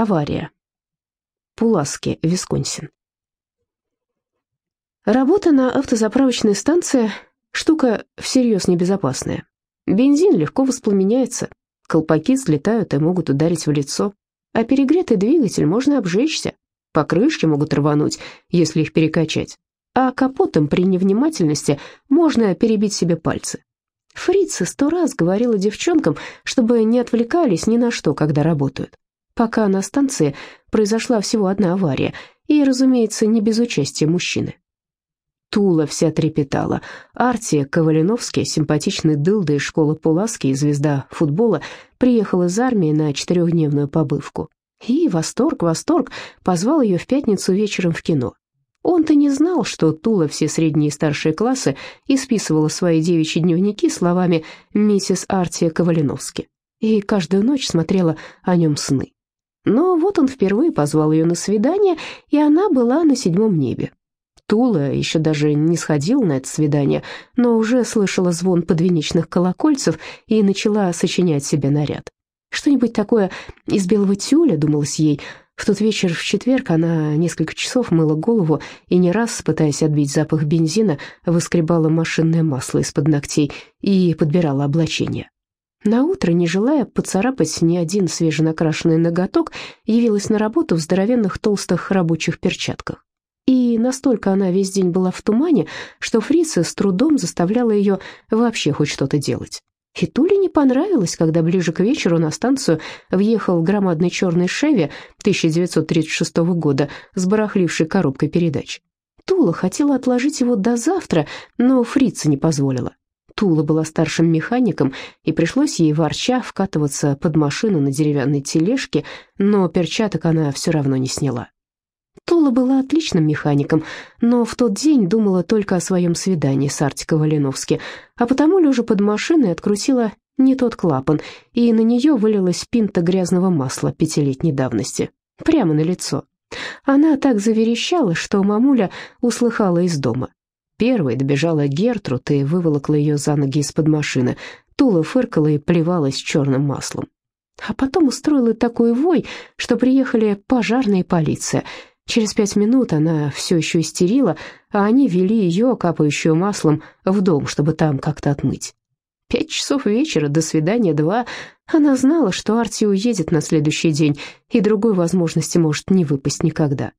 Авария. Пуласки, Висконсин. Работа на автозаправочной станции – штука всерьез небезопасная. Бензин легко воспламеняется, колпаки взлетают и могут ударить в лицо, а перегретый двигатель можно обжечься, покрышки могут рвануть, если их перекачать, а капотом при невнимательности можно перебить себе пальцы. Фрица сто раз говорила девчонкам, чтобы не отвлекались ни на что, когда работают. Пока на станции произошла всего одна авария, и, разумеется, не без участия мужчины. Тула вся трепетала. Арти Ковалиновский, симпатичный дылда из школы Пуласки и звезда футбола, приехал из армии на четырехдневную побывку. И восторг, восторг, позвал ее в пятницу вечером в кино. Он-то не знал, что Тула все средние и старшие классы исписывала свои девичьи дневники словами «Миссис Артия Ковалиновски» и каждую ночь смотрела о нем сны. Но вот он впервые позвал ее на свидание, и она была на седьмом небе. Тула еще даже не сходила на это свидание, но уже слышала звон подвенечных колокольцев и начала сочинять себе наряд. Что-нибудь такое из белого тюля, думалось ей. В тот вечер в четверг она несколько часов мыла голову и не раз, пытаясь отбить запах бензина, выскребала машинное масло из-под ногтей и подбирала облачение. На утро, не желая поцарапать ни один свеженакрашенный ноготок, явилась на работу в здоровенных толстых рабочих перчатках. И настолько она весь день была в тумане, что фрица с трудом заставляла ее вообще хоть что-то делать. И Туле не понравилось, когда ближе к вечеру на станцию въехал громадный черный «Шеви» 1936 года с барахлившей коробкой передач. Тула хотела отложить его до завтра, но фрица не позволила. Тула была старшим механиком, и пришлось ей ворча вкатываться под машину на деревянной тележке, но перчаток она все равно не сняла. Тула была отличным механиком, но в тот день думала только о своем свидании с Артико Валиновски, а потому, лежа под машиной, открутила не тот клапан, и на нее вылилась пинта грязного масла пятилетней давности. Прямо на лицо. Она так заверещала, что мамуля услыхала из дома. Первой добежала Гертруд и выволокла ее за ноги из-под машины. Тула фыркала и плевалась черным маслом. А потом устроила такой вой, что приехали пожарная и полиция — Через пять минут она все еще истерила, а они вели ее, капающую маслом, в дом, чтобы там как-то отмыть. Пять часов вечера, до свидания, два. Она знала, что Арти уедет на следующий день, и другой возможности может не выпасть никогда.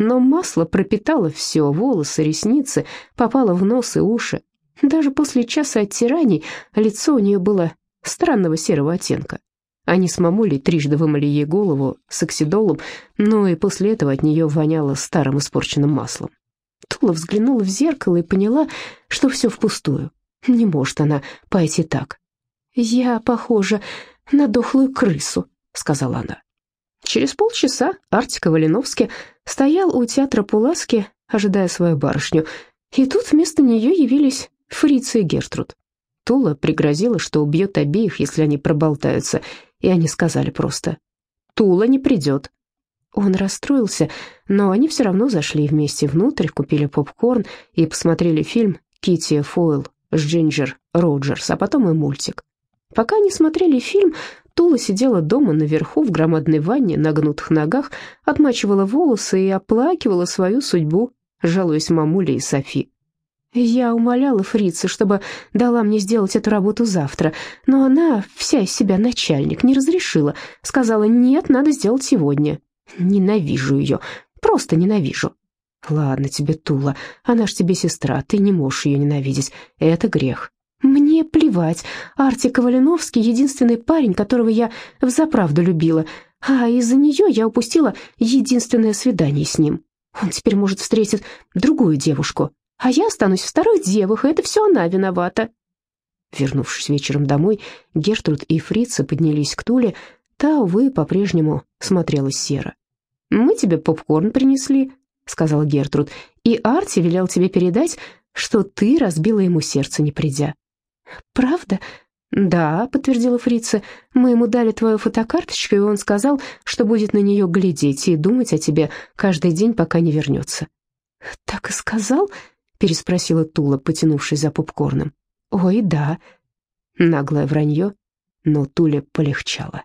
Но масло пропитало все, волосы, ресницы, попало в нос и уши. Даже после часа оттираний лицо у нее было странного серого оттенка. Они с мамулей трижды вымыли ей голову с оксидолом, но и после этого от нее воняло старым испорченным маслом. Тула взглянула в зеркало и поняла, что все впустую. Не может она пойти так. «Я похожа на дохлую крысу», — сказала она. Через полчаса Артика Валиновский стоял у театра Пуласки, ожидая свою барышню, и тут вместо нее явились Фрица и Гертруд. Тула пригрозила, что убьет обеих, если они проболтаются, и они сказали просто «Тула не придет». Он расстроился, но они все равно зашли вместе внутрь, купили попкорн и посмотрели фильм «Китти Фойл» с Джинджер Роджерс, а потом и мультик. Пока они смотрели фильм, Тула сидела дома наверху в громадной ванне на гнутых ногах, отмачивала волосы и оплакивала свою судьбу, жалуясь мамуле и Софи. Я умоляла фрица, чтобы дала мне сделать эту работу завтра, но она, вся из себя начальник, не разрешила. Сказала, нет, надо сделать сегодня. Ненавижу ее, просто ненавижу. Ладно тебе, Тула, она ж тебе сестра, ты не можешь ее ненавидеть, это грех. Мне плевать, Арти Ковалиновский — единственный парень, которого я взаправду любила, а из-за нее я упустила единственное свидание с ним. Он теперь может встретить другую девушку а я останусь в старых девах, и это все она виновата». Вернувшись вечером домой, Гертруд и Фрица поднялись к Туле, та, увы, по-прежнему смотрела серо. «Мы тебе попкорн принесли», — сказала Гертруд, «и Арти велел тебе передать, что ты разбила ему сердце, не придя». «Правда?» «Да», — подтвердила Фрица, «мы ему дали твою фотокарточку, и он сказал, что будет на нее глядеть и думать о тебе каждый день, пока не вернется». «Так и сказал?» переспросила Тула, потянувшись за попкорном. «Ой, да». Наглое вранье, но Туле полегчало.